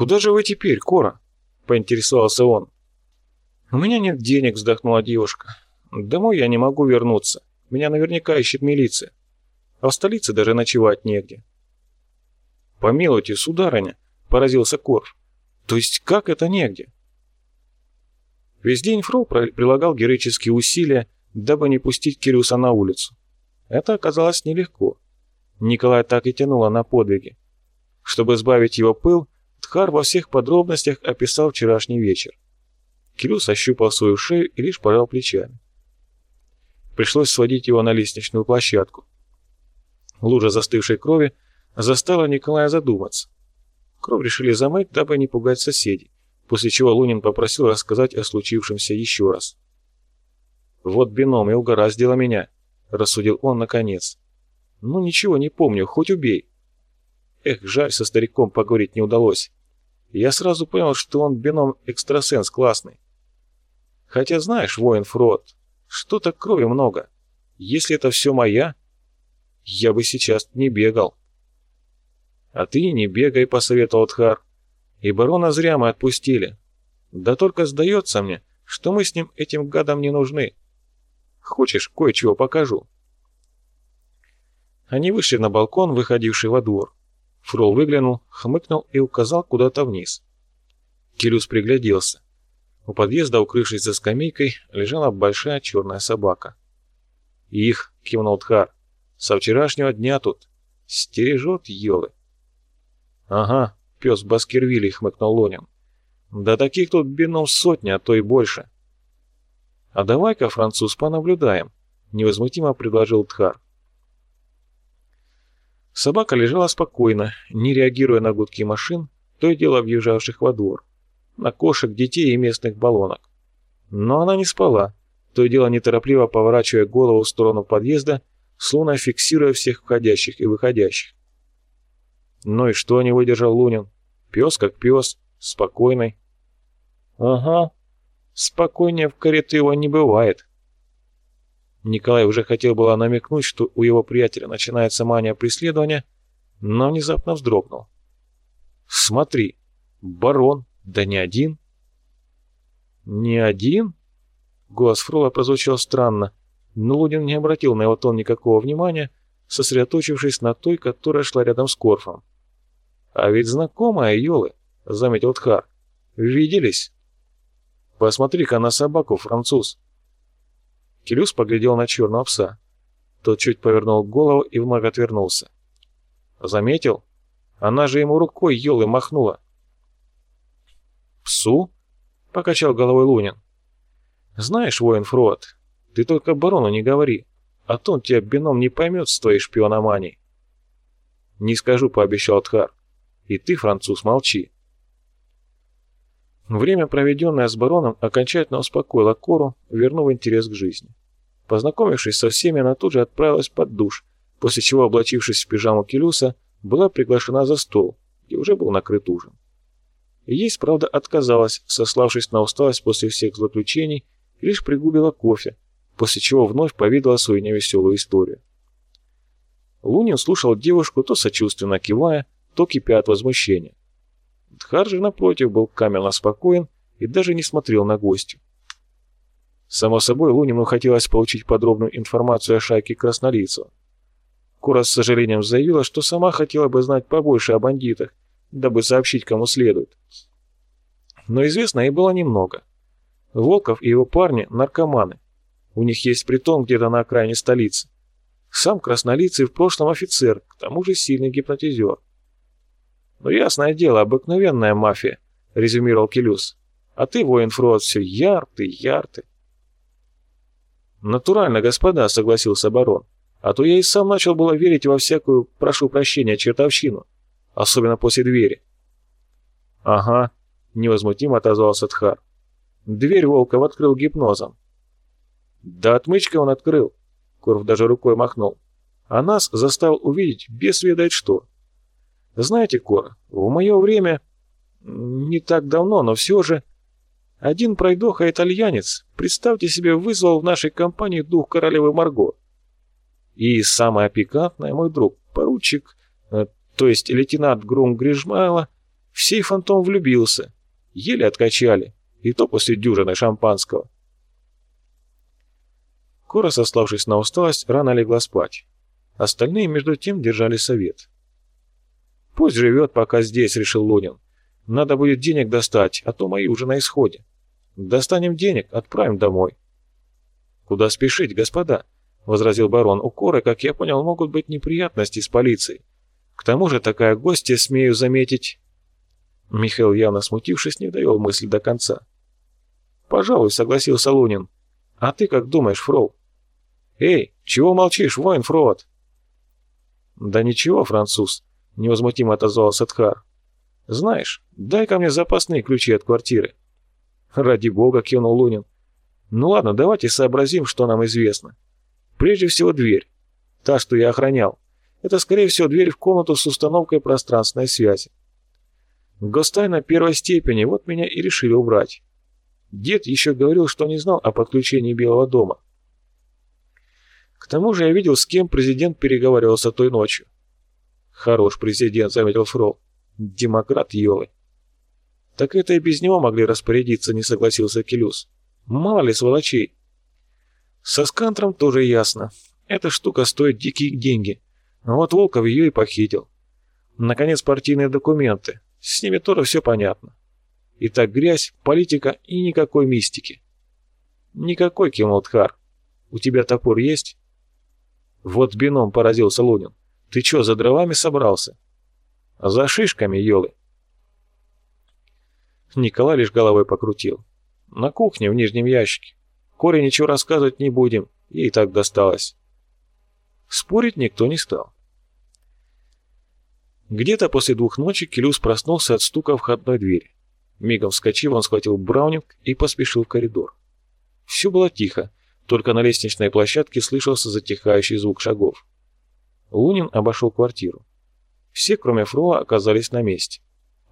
«Куда же вы теперь, Кора?» — поинтересовался он. «У меня нет денег», — вздохнула девушка. «Домой я не могу вернуться. Меня наверняка ищет милиция. А в столице даже ночевать негде». «Помилуйте, сударыня», — поразился Корф. «То есть как это негде?» Весь день Фрол прилагал героические усилия, дабы не пустить Кирюса на улицу. Это оказалось нелегко. Николай так и тянуло на подвиги. Чтобы сбавить его пыл, Тхар во всех подробностях описал вчерашний вечер. Кирюс ощупал свою шею и лишь пожал плечами. Пришлось сводить его на лестничную площадку. Лужа застывшей крови заставила Николая задуматься. Кровь решили замыть, дабы не пугать соседей, после чего Лунин попросил рассказать о случившемся еще раз. «Вот бином и угораздило меня», — рассудил он наконец. «Ну ничего не помню, хоть убей». Эх, жаль, со стариком поговорить не удалось. Я сразу понял, что он бином-экстрасенс классный. Хотя знаешь, воин Фрод, что-то крови много. Если это все моя, я бы сейчас не бегал. А ты не бегай, посоветовал Тхар. И барона зря мы отпустили. Да только сдается мне, что мы с ним этим гадом не нужны. Хочешь, кое-чего покажу?» Они вышли на балкон, выходивший во двор. Фрол выглянул, хмыкнул и указал куда-то вниз. Кирюс пригляделся. У подъезда, укрывшись за скамейкой, лежала большая черная собака. «Их!» — кивнул Тхар. «Со вчерашнего дня тут. Стережет елы». «Ага, пес Баскервилли», — хмыкнул Лонин. «Да таких тут бином сотня, а то и больше». «А давай-ка, француз, понаблюдаем», — невозмутимо предложил Тхар. Собака лежала спокойно, не реагируя на гудки машин, то и дело въезжавших во двор, на кошек, детей и местных баллонок. Но она не спала, то и дело неторопливо поворачивая голову в сторону подъезда, словно фиксируя всех входящих и выходящих. Ну и что не выдержал Лунин? Пес как пес, спокойный. Ага, спокойнее в кареты его не бывает. Николай уже хотел было намекнуть, что у его приятеля начинается мания преследования, но внезапно вздрогнул. «Смотри, барон, да не один». «Не один?» Голос Фрола прозвучал странно, но Лунин не обратил на его тон никакого внимания, сосредоточившись на той, которая шла рядом с Корфом. «А ведь знакомая, Йолы», — заметил Тхар. «Виделись?» «Посмотри-ка на собаку, француз», Келюс поглядел на черного пса. Тот чуть повернул голову и вновь отвернулся. «Заметил? Она же ему рукой елы махнула». «Псу?» — покачал головой Лунин. «Знаешь, воин Фрод, ты только барону не говори, а то он тебя бином не поймет с твоей шпиономанией». «Не скажу», — пообещал Тхар. «И ты, француз, молчи». Время, проведенное с бароном, окончательно успокоило Кору, вернув интерес к жизни. Познакомившись со всеми, она тут же отправилась под душ, после чего, облачившись в пижаму Келюса, была приглашена за стол, где уже был накрыт ужин. есть, правда, отказалась, сославшись на усталость после всех злоключений, лишь пригубила кофе, после чего вновь поведала свою невеселую историю. Лунин слушал девушку, то сочувственно кивая, то кипя от возмущения. Дхар же, напротив, был каменно спокоен и даже не смотрел на гостю. Само собой, Лунину хотелось получить подробную информацию о шайке краснолицев. Кура с сожалением заявила, что сама хотела бы знать побольше о бандитах, дабы сообщить кому следует. Но известно ей было немного. Волков и его парни – наркоманы. У них есть притон где-то на окраине столицы. Сам краснолицый в прошлом офицер, к тому же сильный гипнотизер. «Ну, ясное дело, обыкновенная мафия», — резюмировал Келюс. «А ты, воин Фрод, все ярты, ярты». «Натурально, господа», — согласился барон. «А то я и сам начал было верить во всякую, прошу прощения, чертовщину. Особенно после двери». «Ага», — невозмутимо отозвался Тхар. Дверь Волков открыл гипнозом. «Да отмычкой он открыл», — Курв даже рукой махнул. «А нас заставил увидеть без ведать что». Знаете, Кор, в мое время, не так давно, но все же, один пройдоха-итальянец, представьте себе, вызвал в нашей компании дух королевы Марго. И самое пикантное, мой друг, поручик, э, то есть лейтенант Грум Грижмайла, В сей фантом влюбился. Еле откачали, и то после дюжины шампанского. Кора, сославшись на усталость, рано легла спать. Остальные, между тем, держали совет. «Пусть живет пока здесь», — решил Лунин. «Надо будет денег достать, а то мои уже на исходе. Достанем денег, отправим домой». «Куда спешить, господа?» — возразил барон. «У Коры, как я понял, могут быть неприятности с полицией. К тому же такая гостья, смею заметить...» Михаил, явно смутившись, не довел мысль до конца. «Пожалуй», — согласился Лунин. «А ты как думаешь, Фрол?» «Эй, чего молчишь, воин Фрод?» «Да ничего, француз», — невозмутимо отозвался Тхар. «Знаешь, дай-ка мне запасные ключи от квартиры». «Ради бога», — кивнул Лунин. «Ну ладно, давайте сообразим, что нам известно. Прежде всего дверь. Та, что я охранял. Это, скорее всего, дверь в комнату с установкой пространственной связи. Гостайна первой степени, вот меня и решили убрать. Дед еще говорил, что не знал о подключении Белого дома. К тому же я видел, с кем президент переговаривался той ночью. Хорош президент, заметил Фрол. Демократ Йолы. Так это и без него могли распорядиться, не согласился Келюс. Мало ли сволочей. Со скантром тоже ясно. Эта штука стоит дикие деньги. Вот Волков ее и похитил. Наконец, партийные документы. С ними тоже все понятно. Итак, грязь, политика и никакой мистики. Никакой, кивнул Тхар. У тебя топор есть? Вот бином поразился Лунин. Ты что, за дровами собрался? За шишками, елы. Николай лишь головой покрутил. На кухне, в нижнем ящике. Коре ничего рассказывать не будем, ей так досталось. Спорить никто не стал. Где-то после двух ночи Келюс проснулся от стука входной двери. Мигом вскочив, он схватил браунинг и поспешил в коридор. Все было тихо, только на лестничной площадке слышался затихающий звук шагов. Лунин обошел квартиру. Все, кроме Фрола, оказались на месте.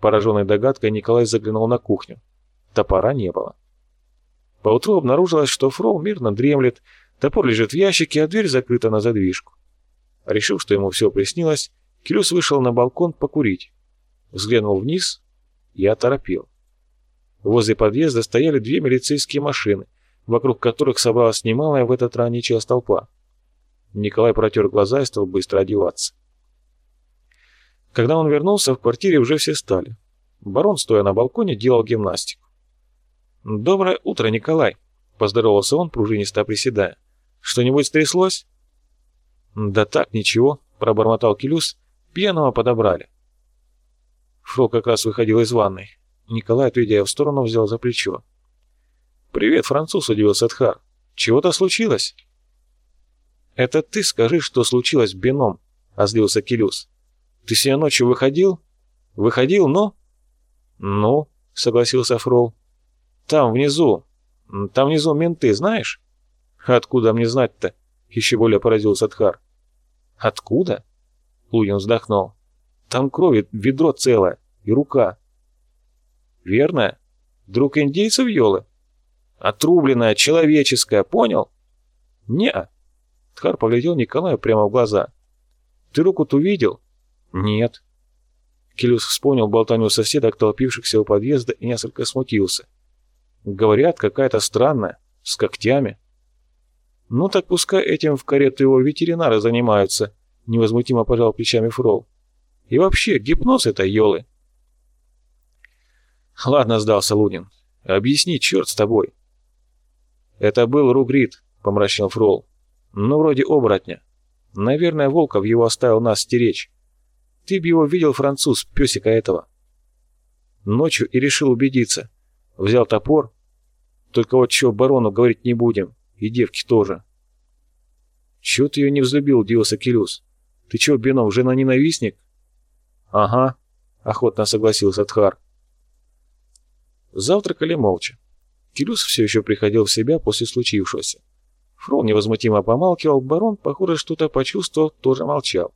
Пораженный догадкой, Николай заглянул на кухню. Топора не было. Поутру обнаружилось, что Фрол мирно дремлет, топор лежит в ящике, а дверь закрыта на задвижку. Решив, что ему все приснилось, Келюс вышел на балкон покурить. Взглянул вниз и оторопел. Возле подъезда стояли две милицейские машины, вокруг которых собралась немалая в этот ранний толпа. Николай протер глаза и стал быстро одеваться. Когда он вернулся, в квартире уже все стали. Барон, стоя на балконе, делал гимнастику. «Доброе утро, Николай!» — поздоровался он, пружинисто приседая. «Что-нибудь стряслось?» «Да так, ничего», — пробормотал Келюс, Пьяного подобрали. Фрол как раз выходил из ванной. Николай, отведя ее в сторону, взял за плечо. «Привет, француз», — удивился Тхар. «Чего-то случилось?» «Это ты скажи, что случилось, Беном», — озлился Келюс. «Ты сегодня ночью выходил?» «Выходил, но...» «Ну», — согласился Фрол. «Там, внизу. Там внизу менты, знаешь?» «Откуда мне знать-то?» — еще более поразился Тхар. «Откуда?» Лунин вздохнул. Там крови ведро целое и рука. Верно? Друг индейцев Йолы? Отрубленная, человеческая, понял? Не-а. Тхар поглядел Николаю прямо в глаза. Ты руку-то видел? Нет. Келюс вспомнил болтанию соседок, толпившихся у подъезда, и несколько смутился. Говорят, какая-то странная, с когтями. Ну так пускай этим в карету его ветеринары занимаются, невозмутимо пожал плечами Фрол. И вообще, гипноз это елы. Ладно, сдался Лунин. Объясни, черт с тобой. Это был Ругрид, помрачнел Фрол. Ну, вроде оборотня. Наверное, Волков его оставил нас стеречь. Ты б его видел, француз, песика этого. Ночью и решил убедиться. Взял топор. Только вот чего барону говорить не будем. И девки тоже. Чего ты ее не взлюбил, удивился Келюс. Ты чё, Бенов, жена-ненавистник?» «Ага», — охотно согласился Тхар. Завтракали молча. Кирюс все еще приходил в себя после случившегося. Фрол невозмутимо помалкивал, барон, похоже, что-то почувствовал, тоже молчал.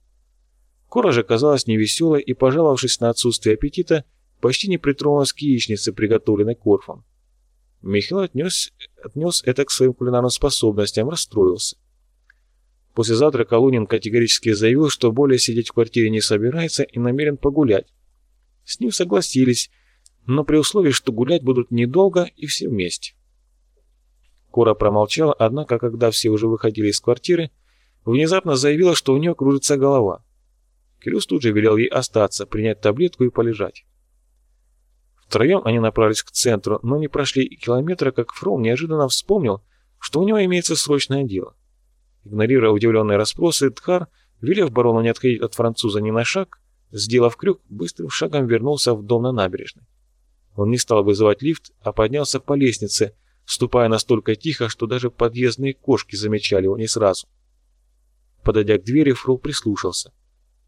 Кора же казалась невеселой и, пожаловавшись на отсутствие аппетита, почти не притронулась к яичнице, приготовленной Корфом. Михаил отнес, отнес это к своим кулинарным способностям, расстроился. После завтрака Лунин категорически заявил, что более сидеть в квартире не собирается и намерен погулять. С ним согласились, но при условии, что гулять будут недолго и все вместе. Кора промолчала, однако, когда все уже выходили из квартиры, внезапно заявила, что у нее кружится голова. Крюс тут же велел ей остаться, принять таблетку и полежать. Втроем они направились к центру, но не прошли и километра, как Фрол неожиданно вспомнил, что у него имеется срочное дело. Игнорируя удивленные расспросы, Дхар, велев барону не отходить от француза ни на шаг, сделав крюк, быстрым шагом вернулся в дом на набережной. Он не стал вызывать лифт, а поднялся по лестнице, ступая настолько тихо, что даже подъездные кошки замечали его не сразу. Подойдя к двери, Фрол прислушался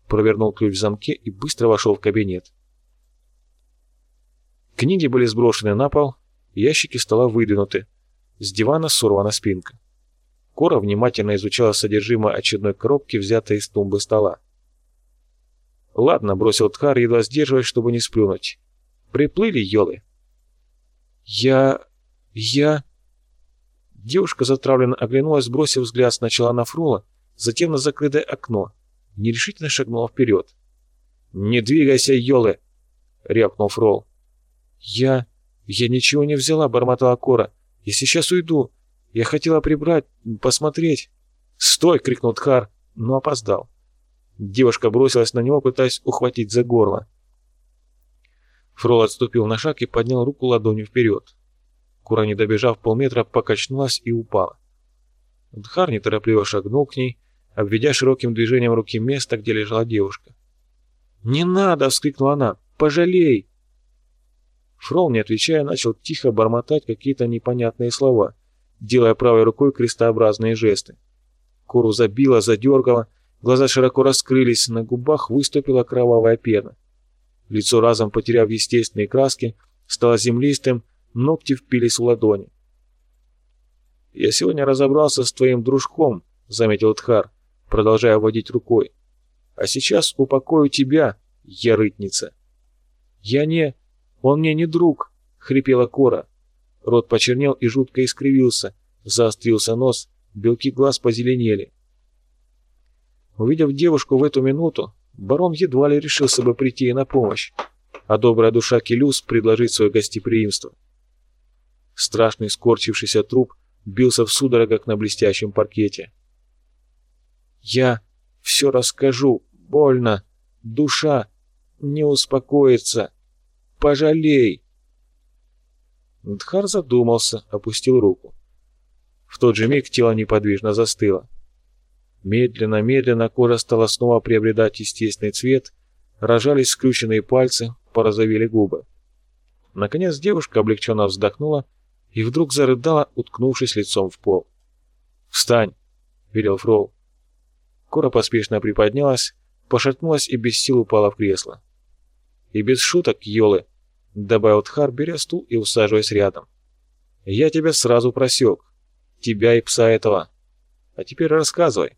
провернул ключ в замке и быстро вошел в кабинет. Книги были сброшены на пол, ящики стола выдвинуты, с дивана сорвана спинка. Кора внимательно изучала содержимое очередной коробки, взятой из тумбы стола. «Ладно», — бросил Тхар, едва сдерживаясь, чтобы не сплюнуть. «Приплыли, елы». «Я... я...» Девушка затравленно оглянулась, бросив взгляд сначала на Фрола, затем на закрытое окно, нерешительно шагнула вперед. «Не двигайся, Йолы!» — рявкнул Фрол. «Я... я ничего не взяла», — бормотала Кора. «Я сейчас уйду. Я хотела прибрать, посмотреть». «Стой!» — крикнул Тхар, но опоздал. Девушка бросилась на него, пытаясь ухватить за горло. Фрол отступил на шаг и поднял руку ладонью вперед. Кура, не добежав полметра, покачнулась и упала. Дхар неторопливо шагнул к ней, обведя широким движением руки место, где лежала девушка. «Не надо!» — вскрикнула она. «Пожалей!» Фрол, не отвечая, начал тихо бормотать какие-то непонятные слова, делая правой рукой крестообразные жесты. Кору забила, задергала, глаза широко раскрылись, на губах выступила кровавая пена. Лицо разом потеряв естественные краски, стало землистым, ногти впились в ладони. «Я сегодня разобрался с твоим дружком», — заметил Тхар продолжая водить рукой. «А сейчас упокою тебя, ярытница!» «Я не... Он мне не друг!» — хрипела Кора. Рот почернел и жутко искривился, заострился нос, белки глаз позеленели. Увидев девушку в эту минуту, барон едва ли решился бы прийти ей на помощь, а добрая душа Келюс предложить свое гостеприимство. Страшный скорчившийся труп бился в судорогах на блестящем паркете. Я все расскажу. Больно. Душа не успокоится. Пожалей. Дхар задумался, опустил руку. В тот же миг тело неподвижно застыло. Медленно-медленно кожа стала снова приобретать естественный цвет, рожались скрюченные пальцы, порозовели губы. Наконец девушка облегченно вздохнула и вдруг зарыдала, уткнувшись лицом в пол. «Встань!» — велел Фрол. Кора поспешно приподнялась, пошатнулась и без сил упала в кресло. «И без шуток, Йолы!» — добавил Тхар, беря стул и усаживаясь рядом. «Я тебя сразу просек. Тебя и пса этого. А теперь рассказывай».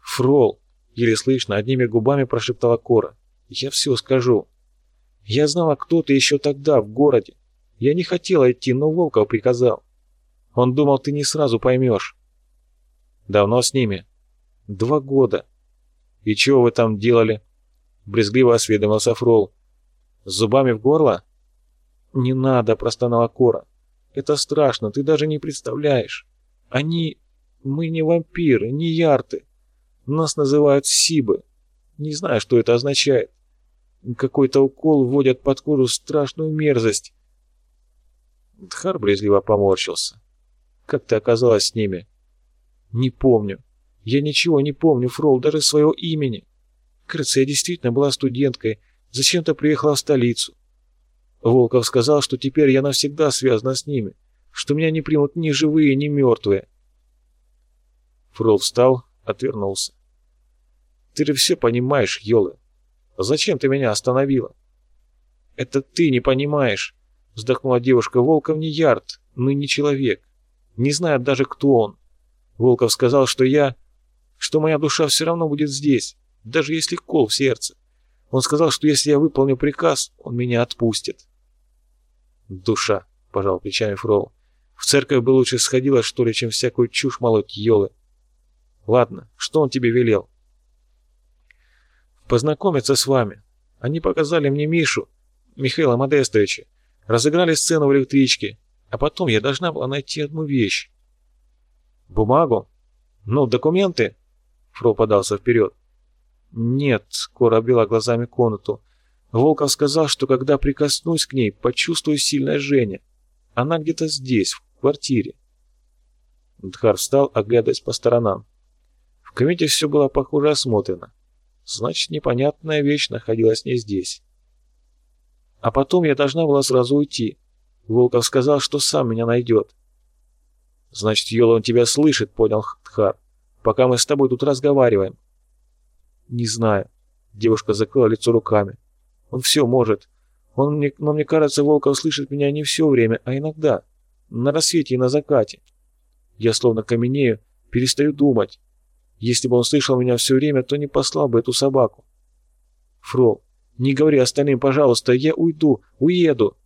«Фрол!» — еле слышно, одними губами прошептала Кора. «Я все скажу. Я знала, кто ты еще тогда, в городе. Я не хотела идти, но Волков приказал. Он думал, ты не сразу поймешь. Давно с ними? Два года. И чего вы там делали? Брезгливо осведомился Фрол. С зубами в горло? Не надо, простонала Кора. Это страшно, ты даже не представляешь. Они... Мы не вампиры, не ярты. Нас называют Сибы. Не знаю, что это означает. Какой-то укол вводят под кожу страшную мерзость. Дхар брезгливо поморщился. Как ты оказалась с ними? «Не помню. Я ничего не помню, Фрол, даже своего имени. Кажется, я действительно была студенткой, зачем-то приехала в столицу. Волков сказал, что теперь я навсегда связана с ними, что меня не примут ни живые, ни мертвые». Фрол встал, отвернулся. «Ты же все понимаешь, Йолы. Зачем ты меня остановила?» «Это ты не понимаешь», — вздохнула девушка. «Волков не ярд, но и не человек. Не знает даже, кто он. Волков сказал, что я... что моя душа все равно будет здесь, даже если кол в сердце. Он сказал, что если я выполню приказ, он меня отпустит. Душа, пожал плечами Фрол. В церковь бы лучше сходила, что ли, чем всякую чушь молоть елы. Ладно, что он тебе велел? Познакомиться с вами. Они показали мне Мишу, Михаила Модестовича, разыграли сцену в электричке, а потом я должна была найти одну вещь. Бумагу? Ну, документы? Фрол подался вперед. Нет, Кора обвела глазами комнату. Волков сказал, что когда прикоснусь к ней, почувствую сильное жжение. Она где-то здесь, в квартире. Дхар встал, оглядываясь по сторонам. В комнате все было похоже осмотрено. Значит, непонятная вещь находилась не здесь. А потом я должна была сразу уйти. Волков сказал, что сам меня найдет. Значит, Йола он тебя слышит, понял Дхар, пока мы с тобой тут разговариваем. Не знаю. Девушка закрыла лицо руками. Он все может. Он мне, но мне кажется, Волков слышит меня не все время, а иногда. На рассвете и на закате. Я словно каменею, перестаю думать. Если бы он слышал меня все время, то не послал бы эту собаку. Фрол, не говори остальным, пожалуйста, я уйду, уеду.